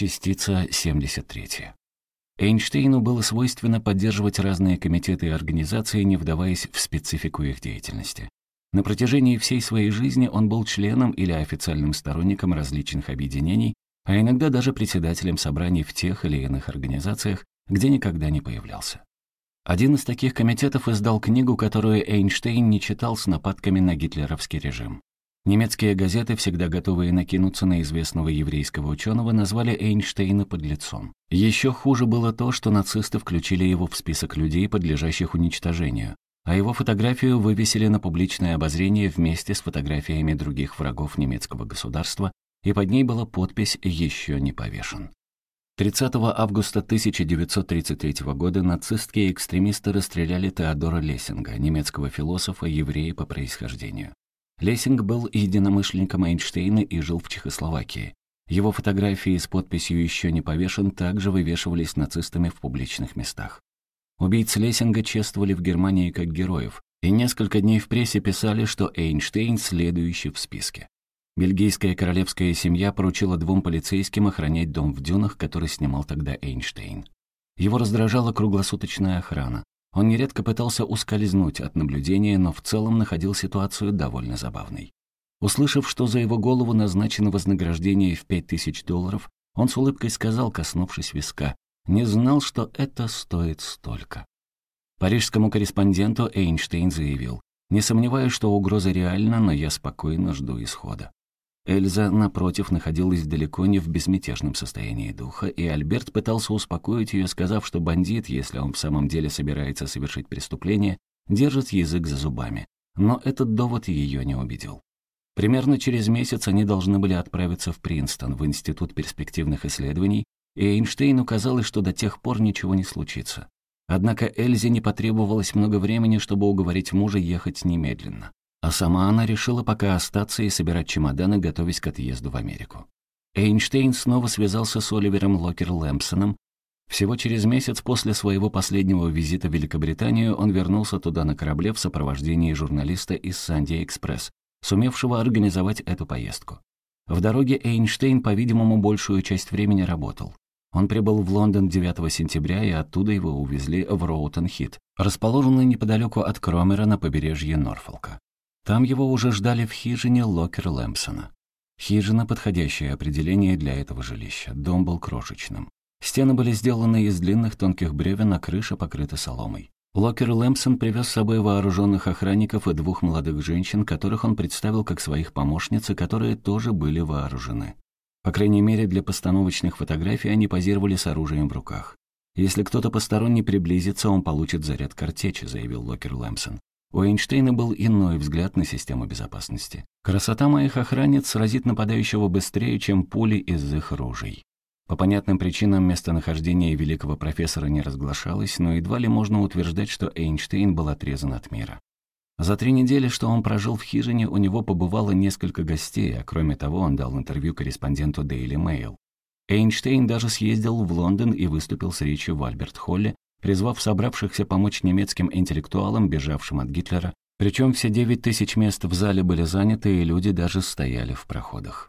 Частица 73. Эйнштейну было свойственно поддерживать разные комитеты и организации, не вдаваясь в специфику их деятельности. На протяжении всей своей жизни он был членом или официальным сторонником различных объединений, а иногда даже председателем собраний в тех или иных организациях, где никогда не появлялся. Один из таких комитетов издал книгу, которую Эйнштейн не читал с нападками на гитлеровский режим. Немецкие газеты, всегда готовые накинуться на известного еврейского ученого, назвали Эйнштейна подлецом. Еще хуже было то, что нацисты включили его в список людей, подлежащих уничтожению, а его фотографию вывесили на публичное обозрение вместе с фотографиями других врагов немецкого государства, и под ней была подпись «Еще не повешен». 30 августа 1933 года нацистские экстремисты расстреляли Теодора Лессинга, немецкого философа, еврея по происхождению. Лессинг был единомышленником Эйнштейна и жил в Чехословакии. Его фотографии с подписью «Еще не повешен» также вывешивались нацистами в публичных местах. Убийц Лессинга чествовали в Германии как героев, и несколько дней в прессе писали, что Эйнштейн следующий в списке. Бельгийская королевская семья поручила двум полицейским охранять дом в дюнах, который снимал тогда Эйнштейн. Его раздражала круглосуточная охрана. Он нередко пытался ускользнуть от наблюдения, но в целом находил ситуацию довольно забавной. Услышав, что за его голову назначено вознаграждение в пять тысяч долларов, он с улыбкой сказал, коснувшись виска, «Не знал, что это стоит столько». Парижскому корреспонденту Эйнштейн заявил, «Не сомневаюсь, что угроза реальна, но я спокойно жду исхода». Эльза, напротив, находилась далеко не в безмятежном состоянии духа, и Альберт пытался успокоить ее, сказав, что бандит, если он в самом деле собирается совершить преступление, держит язык за зубами. Но этот довод ее не убедил. Примерно через месяц они должны были отправиться в Принстон, в Институт перспективных исследований, и Эйнштейну казалось, что до тех пор ничего не случится. Однако Эльзе не потребовалось много времени, чтобы уговорить мужа ехать немедленно. А сама она решила пока остаться и собирать чемоданы, готовясь к отъезду в Америку. Эйнштейн снова связался с Оливером Локер Лэмпсоном. Всего через месяц после своего последнего визита в Великобританию он вернулся туда на корабле в сопровождении журналиста из Санди Экспресс, сумевшего организовать эту поездку. В дороге Эйнштейн, по-видимому, большую часть времени работал. Он прибыл в Лондон 9 сентября, и оттуда его увезли в Роутон-Хит, расположенный неподалеку от Кромера на побережье Норфолка. Там его уже ждали в хижине Локер Лэмпсона. Хижина — подходящее определение для этого жилища. Дом был крошечным. Стены были сделаны из длинных тонких бревен, а крыша покрыта соломой. Локер Лэмпсон привез с собой вооруженных охранников и двух молодых женщин, которых он представил как своих помощниц, которые тоже были вооружены. По крайней мере, для постановочных фотографий они позировали с оружием в руках. «Если кто-то посторонний приблизится, он получит заряд картечи», — заявил Локер Лэмпсон. У Эйнштейна был иной взгляд на систему безопасности. Красота моих охранниц сразит нападающего быстрее, чем пули из их ружей. По понятным причинам местонахождение великого профессора не разглашалось, но едва ли можно утверждать, что Эйнштейн был отрезан от мира. За три недели, что он прожил в хижине, у него побывало несколько гостей, а кроме того он дал интервью корреспонденту Daily Mail. Эйнштейн даже съездил в Лондон и выступил с речью в Альберт-Холле, призвав собравшихся помочь немецким интеллектуалам, бежавшим от Гитлера, причем все девять тысяч мест в зале были заняты, и люди даже стояли в проходах.